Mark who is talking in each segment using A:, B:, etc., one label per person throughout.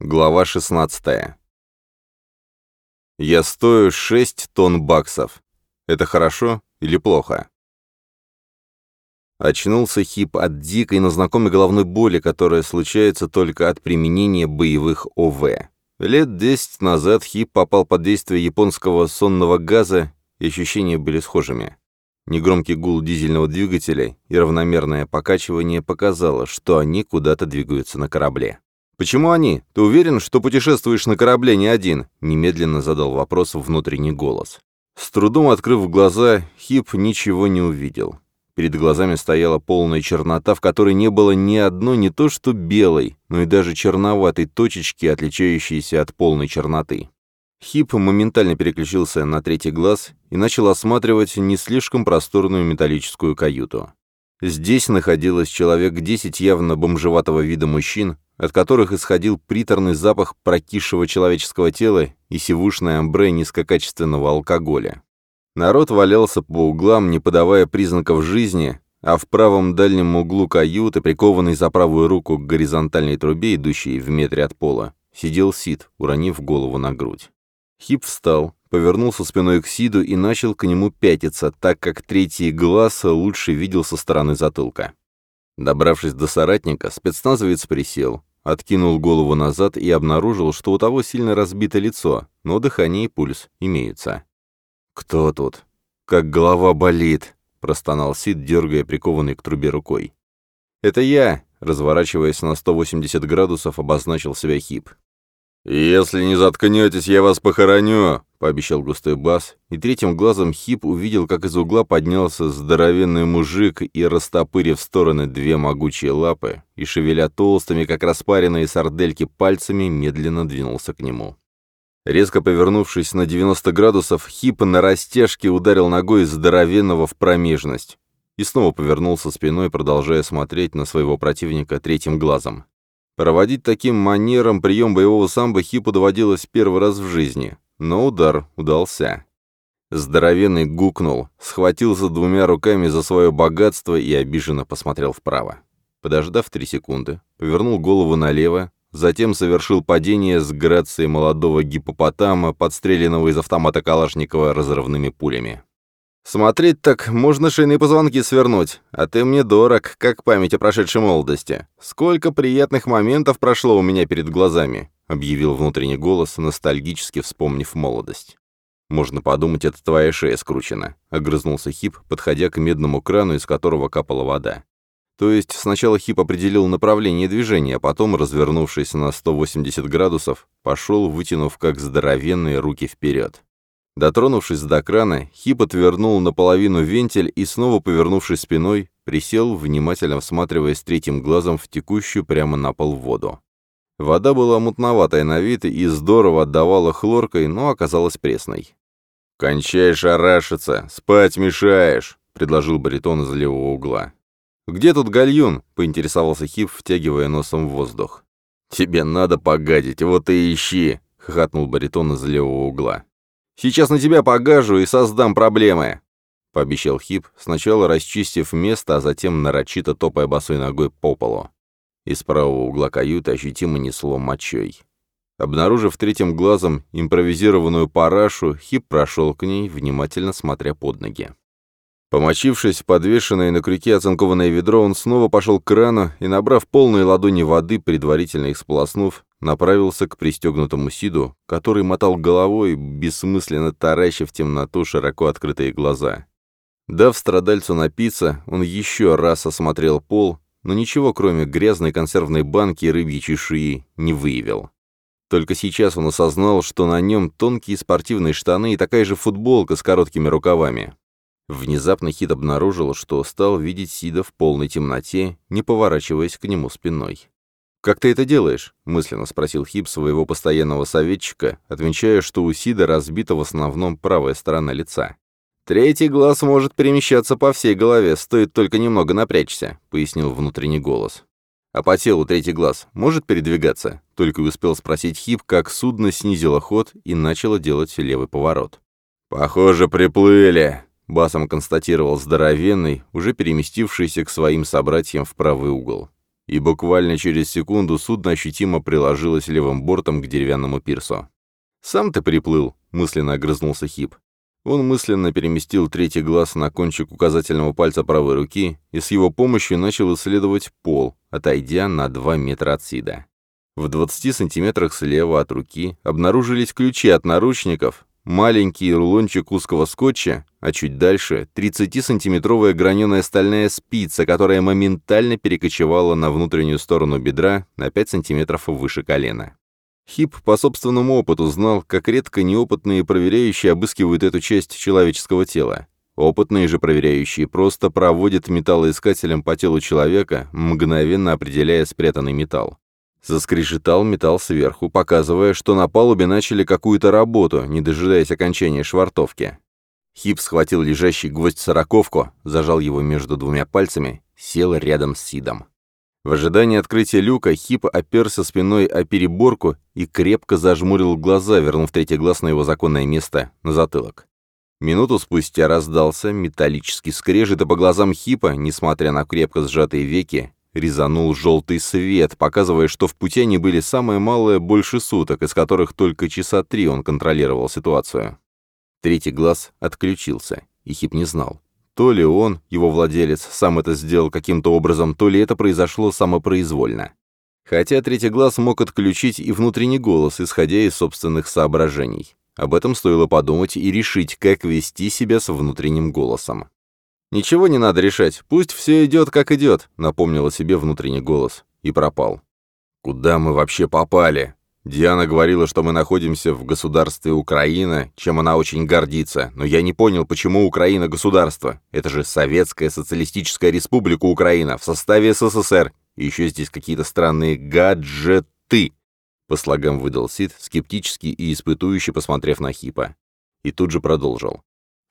A: Глава 16. Я стою 6 тонн баксов. Это хорошо или плохо? Очнулся Хип от дикой, но знакомой головной боли, которая случается только от применения боевых ОВ. Лет 10 назад Хип попал под действие японского сонного газа, и ощущения были схожими. Негромкий гул дизельного двигателя и равномерное покачивание показало, что они куда-то двигаются на корабле. «Почему они? Ты уверен, что путешествуешь на корабле не один?» — немедленно задал вопрос внутренний голос. С трудом открыв глаза, Хип ничего не увидел. Перед глазами стояла полная чернота, в которой не было ни одной не то что белой, но и даже черноватой точечки, отличающейся от полной черноты. Хип моментально переключился на третий глаз и начал осматривать не слишком просторную металлическую каюту. Здесь находилось человек десять явно бомжеватого вида мужчин, от которых исходил приторный запах прокисшего человеческого тела и сивушное амбре низкокачественного алкоголя. Народ валялся по углам, не подавая признаков жизни, а в правом дальнем углу каюты, прикованный за правую руку к горизонтальной трубе, идущей в метре от пола, сидел Сид, уронив голову на грудь. Хип встал, повернулся спиной к Сиду и начал к нему пятиться, так как третий глаз лучше видел со стороны затылка. Добравшись до соратника, спецназовец присел, откинул голову назад и обнаружил, что у того сильно разбито лицо, но дыхание и пульс имеются. «Кто тут? Как голова болит!» — простонал Сид, дергая прикованный к трубе рукой. «Это я!» — разворачиваясь на 180 градусов, обозначил себя Хип. «Если не заткнетесь, я вас похороню!» — пообещал густой бас, и третьим глазом Хип увидел, как из угла поднялся здоровенный мужик и, растопырив в стороны две могучие лапы и, шевеля толстыми, как распаренные сардельки пальцами, медленно двинулся к нему. Резко повернувшись на 90 градусов, Хип на растяжке ударил ногой здоровенного в промежность и снова повернулся спиной, продолжая смотреть на своего противника третьим глазом. Проводить таким манером прием боевого самбо Хипу доводилось первый раз в жизни, но удар удался. Здоровенный гукнул, схватился двумя руками за свое богатство и обиженно посмотрел вправо. Подождав три секунды, повернул голову налево, затем совершил падение с грацией молодого гипопотама, подстреленного из автомата Калашникова разрывными пулями. Смотреть так можно шейные позвонки свернуть, а ты мне дорог, как память о прошедшей молодости. Сколько приятных моментов прошло у меня перед глазами», — объявил внутренний голос, ностальгически вспомнив молодость. «Можно подумать, это твоя шея скручена», — огрызнулся Хип, подходя к медному крану, из которого капала вода. То есть сначала Хип определил направление движения, а потом, развернувшись на 180 градусов, пошел, вытянув как здоровенные руки вперед. Дотронувшись до крана, Хип отвернул наполовину вентиль и, снова повернувшись спиной, присел, внимательно всматриваясь третьим глазом в текущую прямо на пол воду. Вода была мутноватая на вид и здорово отдавала хлоркой, но оказалась пресной. «Кончай шарашиться, спать мешаешь», — предложил баритон из левого угла. «Где тут гальюн?» — поинтересовался Хип, втягивая носом в воздух. «Тебе надо погадить, вот и ищи», — хохотнул баритон из левого угла. Сейчас на тебя погажу и создам проблемы», — пообещал Хип, сначала расчистив место, а затем нарочито топая босой ногой по полу. Из правого угла каюты ощутимо несло мочой. Обнаружив третьим глазом импровизированную парашу, Хип прошел к ней, внимательно смотря под ноги. Помочившись подвешенное на крюке оцинкованное ведро, он снова пошел к крану и, набрав полные ладони воды, предварительно их сполоснув, направился к пристегнутому Сиду, который мотал головой, бессмысленно таращив в темноту широко открытые глаза. Дав страдальцу напиться, он еще раз осмотрел пол, но ничего, кроме грязной консервной банки и рыбьей чешуи, не выявил. Только сейчас он осознал, что на нем тонкие спортивные штаны и такая же футболка с короткими рукавами. Внезапно Хит обнаружил, что стал видеть Сида в полной темноте, не поворачиваясь к нему спиной. «Как ты это делаешь?» — мысленно спросил Хип своего постоянного советчика, отмечая, что у Сида разбита в основном правая сторона лица. «Третий глаз может перемещаться по всей голове, стоит только немного напрячься», — пояснил внутренний голос. «А по телу третий глаз может передвигаться?» — только успел спросить Хип, как судно снизило ход и начало делать левый поворот. «Похоже, приплыли», — басом констатировал здоровенный, уже переместившийся к своим собратьям в правый угол. И буквально через секунду судно ощутимо приложилось левым бортом к деревянному пирсу. «Сам ты приплыл», — мысленно огрызнулся Хип. Он мысленно переместил третий глаз на кончик указательного пальца правой руки и с его помощью начал исследовать пол, отойдя на 2 метра от Сида. В 20 сантиметрах слева от руки обнаружились ключи от наручников, маленький рулончик узкого скотча, а чуть дальше 30-сантиметровая граненая стальная спица, которая моментально перекочевала на внутреннюю сторону бедра на 5 сантиметров выше колена. Хип по собственному опыту знал, как редко неопытные проверяющие обыскивают эту часть человеческого тела. Опытные же проверяющие просто проводят металлоискателем по телу человека, мгновенно определяя спрятанный металл. Заскрежетал металл сверху, показывая, что на палубе начали какую-то работу, не дожидаясь окончания швартовки. Хип схватил лежащий гвоздь сороковку, зажал его между двумя пальцами, сел рядом с Сидом. В ожидании открытия люка Хип оперся спиной о переборку и крепко зажмурил глаза, вернув третий глаз на его законное место, на затылок. Минуту спустя раздался металлический скрежет, и по глазам Хипа, несмотря на крепко сжатые веки, резанул желтый свет, показывая, что в пути они были самое малое больше суток, из которых только часа три он контролировал ситуацию. Третий глаз отключился, и Хип не знал. То ли он, его владелец, сам это сделал каким-то образом, то ли это произошло самопроизвольно. Хотя третий глаз мог отключить и внутренний голос, исходя из собственных соображений. Об этом стоило подумать и решить, как вести себя с внутренним голосом. «Ничего не надо решать, пусть все идет, как идет», — напомнил о себе внутренний голос. И пропал. «Куда мы вообще попали?» Диана говорила, что мы находимся в государстве Украина, чем она очень гордится, но я не понял, почему Украина государство. Это же Советская Социалистическая Республика Украина в составе СССР, и еще здесь какие-то странные гаджеты. По слогам выдал Сид, скептически и испытующе посмотрев на Хипа. И тут же продолжил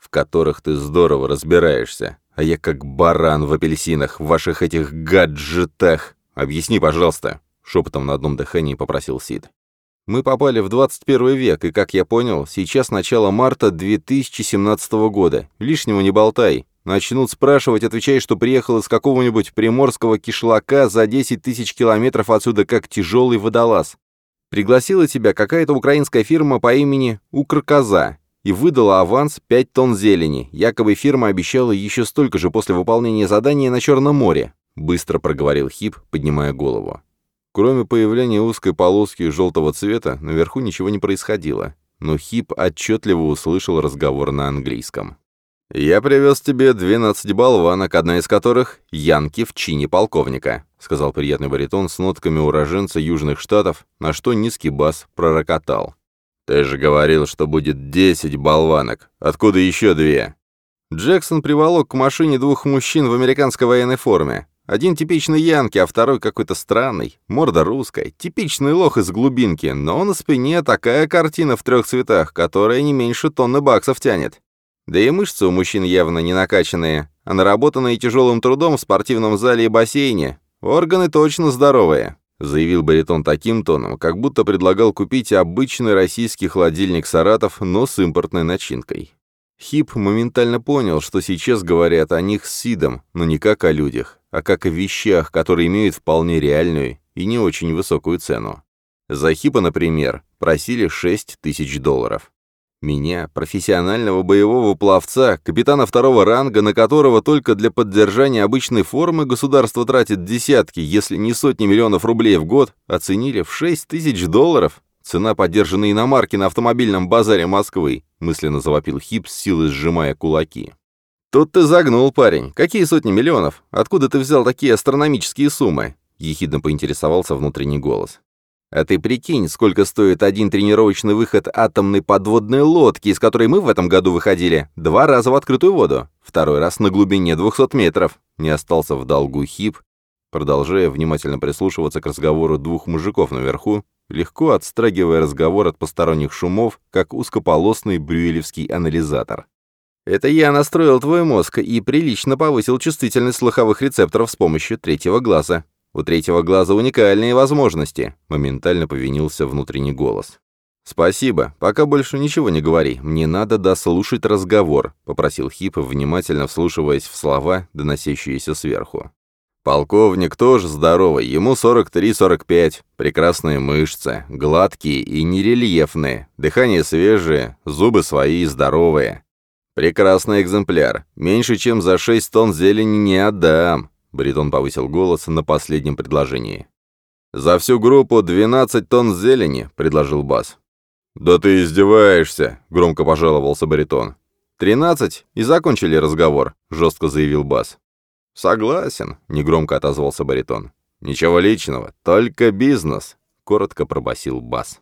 A: в которых ты здорово разбираешься, а я как баран в апельсинах, в ваших этих гаджетах. Объясни, пожалуйста», — шепотом на одном дыхании попросил Сид. «Мы попали в 21 век, и, как я понял, сейчас начало марта 2017 года. Лишнего не болтай. Начнут спрашивать, отвечай, что приехал из какого-нибудь приморского кишлака за 10 тысяч километров отсюда как тяжелый водолаз. Пригласила тебя какая-то украинская фирма по имени Укркоза и выдала аванс 5 тонн зелени. Якобы фирма обещала еще столько же после выполнения задания на Черном море», — быстро проговорил Хип, поднимая голову. Кроме появления узкой полоски желтого цвета, наверху ничего не происходило, но Хип отчетливо услышал разговор на английском. «Я привез тебе 12 болванок, одна из которых — Янки в чине полковника», — сказал приятный баритон с нотками уроженца Южных Штатов, на что низкий бас пророкотал. «Ты же говорил, что будет десять болванок. Откуда еще две?» Джексон приволок к машине двух мужчин в американской военной форме. Один типичный янки, а второй какой-то странный. Морда русская. Типичный лох из глубинки, но на спине такая картина в трех цветах, которая не меньше тонны баксов тянет. Да и мышцы у мужчин явно не накачанные, а наработанные тяжелым трудом в спортивном зале и бассейне. Органы точно здоровые. — заявил баритон таким тоном, как будто предлагал купить обычный российский холодильник «Саратов», но с импортной начинкой. Хип моментально понял, что сейчас говорят о них с Сидом, но не как о людях, а как о вещах, которые имеют вполне реальную и не очень высокую цену. За Хипа, например, просили 6 тысяч долларов. Меня, профессионального боевого пловца, капитана второго ранга, на которого только для поддержания обычной формы государство тратит десятки, если не сотни миллионов рублей в год, оценили в 6 тысяч долларов. Цена поддержанной иномарки на автомобильном базаре Москвы, мысленно завопил Хип, с силой сжимая кулаки. «Тут ты загнул, парень. Какие сотни миллионов? Откуда ты взял такие астрономические суммы?» — ехидно поинтересовался внутренний голос. А ты прикинь, сколько стоит один тренировочный выход атомной подводной лодки, из которой мы в этом году выходили два раза в открытую воду, второй раз на глубине 200 метров. Не остался в долгу хип, продолжая внимательно прислушиваться к разговору двух мужиков наверху, легко отстрагивая разговор от посторонних шумов, как узкополосный брюелевский анализатор. Это я настроил твой мозг и прилично повысил чувствительность слуховых рецепторов с помощью третьего глаза. У третьего глаза уникальные возможности», — моментально повинился внутренний голос. «Спасибо. Пока больше ничего не говори. Мне надо дослушать разговор», — попросил Хип, внимательно вслушиваясь в слова, доносящиеся сверху. Полковник тоже здоровый, ему 43-45, прекрасные мышцы, гладкие и нерельефные, дыхание свежее, зубы свои и здоровые. Прекрасный экземпляр, меньше чем за 6 тонн зелени не отдам. Бритон повысил голос на последнем предложении. «За всю группу 12 тонн зелени», — предложил Бас. «Да ты издеваешься», — громко пожаловался баритон. «Тринадцать, и закончили разговор», — жестко заявил Бас. «Согласен», — негромко отозвался баритон. «Ничего личного, только бизнес», — коротко пробасил Бас.